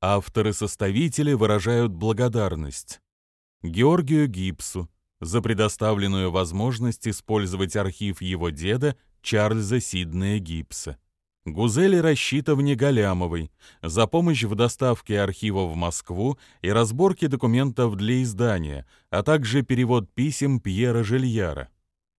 Авторы-составители выражают благодарность Георгию Гипсу за предоставленную возможность использовать архив его деда Чарльза Сиднея Гипса. Гузели Рассчитовне Галямовой за помощь в доставке архива в Москву и разборке документов для издания, а также перевод писем Пьера Жильяра.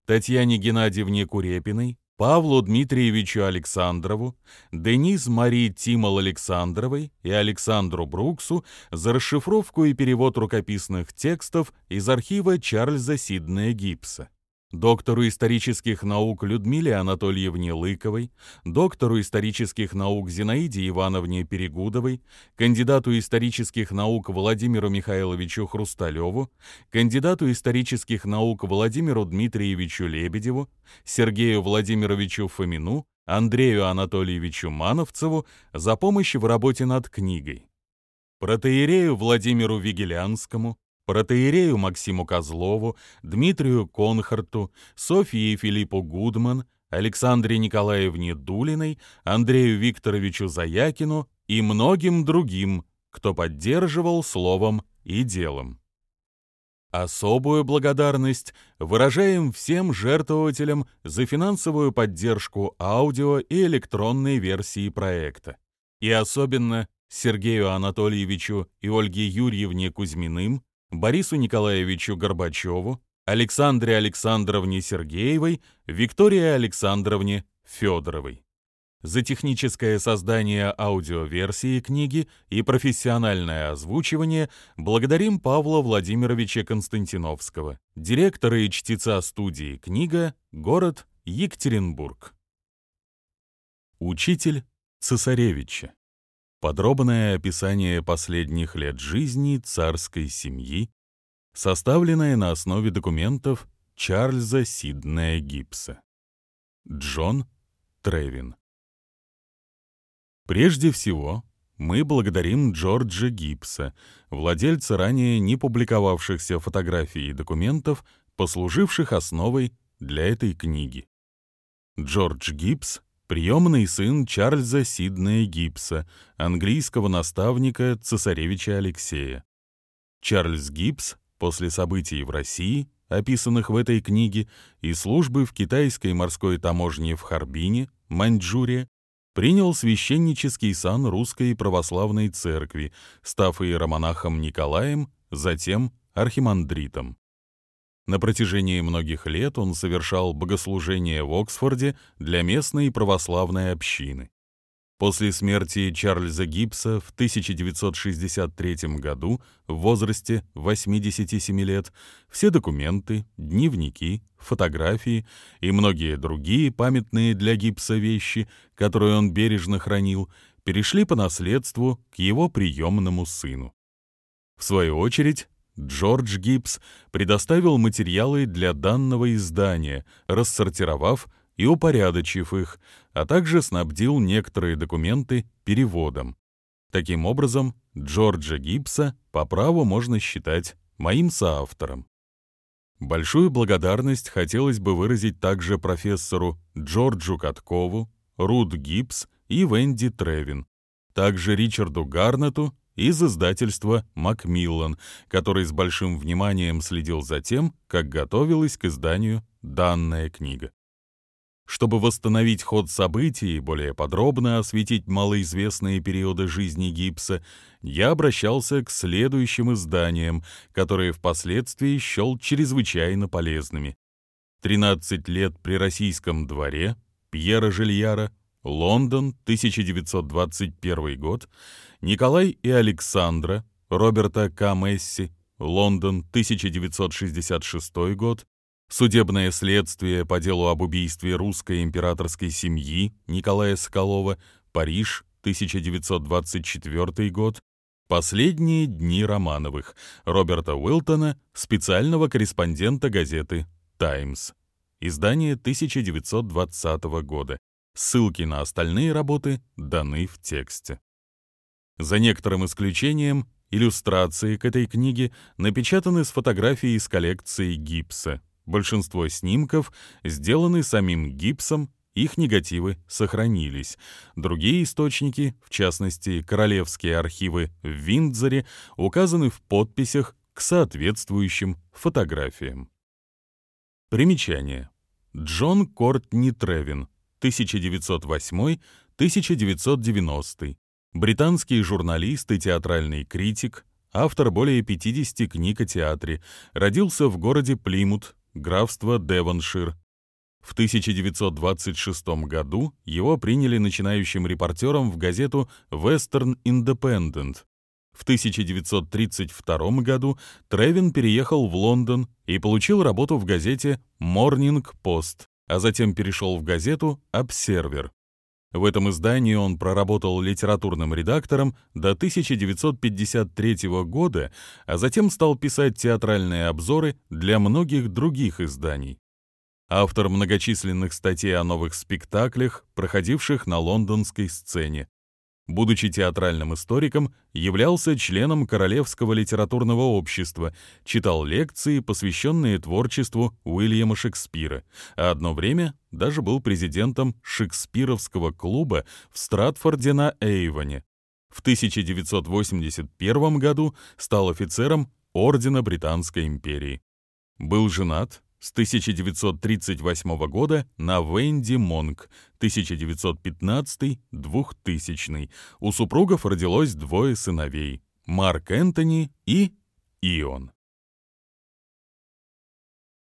Татьяне Геннадьевне Курепиной Павлу Дмитриевичу Александрову, Денис Марии Тимол Александровой и Александру Бруксу за расшифровку и перевод рукописных текстов из архива Чарльза Сиднея Гибса доктору исторических наук Людмиле Анатольевне Лыковой, доктору исторических наук Зинаиде Ивановне Перегудовой, кандидату исторических наук Владимиру Михайловичу Хрусталеву, кандидату исторических наук Владимиру Дмитриевичу Лебедеву, Сергею Владимировичу Фомину, Андрею Анатольевичу Мановцеву за помощь в работе над книгой. Протеерею Владимиру Вигелянскому, протеерею Максиму Козлову, Дмитрию Конхарту, Софии и Филиппу Гудман, Александре Николаевне Дулиной, Андрею Викторовичу Заякину и многим другим, кто поддерживал словом и делом. Особую благодарность выражаем всем жертвователям за финансовую поддержку аудио и электронной версии проекта. И особенно Сергею Анатольевичу и Ольге Юрьевне Кузьминым, Борису Николаевичу Горбачеву, Александре Александровне Сергеевой, Виктории Александровне Федоровой. За техническое создание аудиоверсии книги и профессиональное озвучивание благодарим Павла Владимировича Константиновского, директора и чтеца студии «Книга», город Екатеринбург. Учитель цесаревича. Подробное описание последних лет жизни царской семьи, составленное на основе документов Чарльза Сиднея Гибса. Джон Тревин. Прежде всего, мы благодарим Джорджа Гибса, владельца ранее не публиковавшихся фотографий и документов, послуживших основой для этой книги. Джордж Гибс приемный сын Чарльза Сиднея Гибса, английского наставника цесаревича Алексея. Чарльз Гибс после событий в России, описанных в этой книге, и службы в китайской морской таможне в Харбине, Маньчжурия, принял священнический сан русской православной церкви, став иеромонахом Николаем, затем архимандритом. На протяжении многих лет он совершал богослужения в Оксфорде для местной православной общины. После смерти Чарльза Гибса в 1963 году в возрасте 87 лет все документы, дневники, фотографии и многие другие памятные для Гибса вещи, которые он бережно хранил, перешли по наследству к его приемному сыну. В свою очередь, Джордж Гибс предоставил материалы для данного издания, рассортировав и упорядочив их, а также снабдил некоторые документы переводом. Таким образом, Джорджа Гибса по праву можно считать моим соавтором. Большую благодарность хотелось бы выразить также профессору Джорджу Каткову, Рут Гибс и Венди Тревин, также Ричарду Гарнету из издательства «Макмиллан», который с большим вниманием следил за тем, как готовилась к изданию данная книга. Чтобы восстановить ход событий и более подробно осветить малоизвестные периоды жизни Гипса, я обращался к следующим изданиям, которые впоследствии счел чрезвычайно полезными. «13 лет при российском дворе» Пьера Жильяра, Лондон, 1921 год, Николай и Александра, Роберта К. Месси, Лондон, 1966 год, Судебное следствие по делу об убийстве русской императорской семьи Николая Соколова, Париж, 1924 год, Последние дни Романовых Роберта Уилтона, специального корреспондента газеты «Таймс». Издание 1920 года. Ссылки на остальные работы даны в тексте. За некоторым исключением, иллюстрации к этой книге напечатаны с фотографией из коллекции гипса. Большинство снимков сделаны самим гипсом их негативы сохранились. Другие источники, в частности, королевские архивы в Виндзоре, указаны в подписях к соответствующим фотографиям. Примечание. Джон Кортни Тревин, 1908-1990. Британский журналист и театральный критик, автор более 50 книг о театре, родился в городе Плимут, графство Девоншир. В 1926 году его приняли начинающим репортером в газету Western Independent. В 1932 году Тревин переехал в Лондон и получил работу в газете Morning Post, а затем перешел в газету Observer. В этом издании он проработал литературным редактором до 1953 года, а затем стал писать театральные обзоры для многих других изданий. Автор многочисленных статей о новых спектаклях, проходивших на лондонской сцене. Будучи театральным историком, являлся членом Королевского литературного общества, читал лекции, посвященные творчеству Уильяма Шекспира, а одно время даже был президентом Шекспировского клуба в Стратфорде на Эйвоне. В 1981 году стал офицером Ордена Британской империи. Был женат, с 1938 года на Венди Монк, 1915-2000. У супругов родилось двое сыновей – Марк Энтони и Ион.